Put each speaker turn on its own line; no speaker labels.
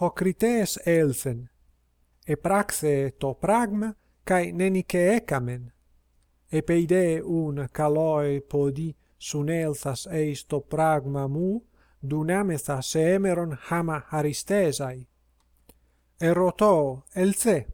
hocrites elsen, epraxe to pragma, cae nenike ecamen. peide un caloi podi sun elthas eis to pragma mu, dunamethas emeron hama haristesai. Ερωτώ, ελθέ,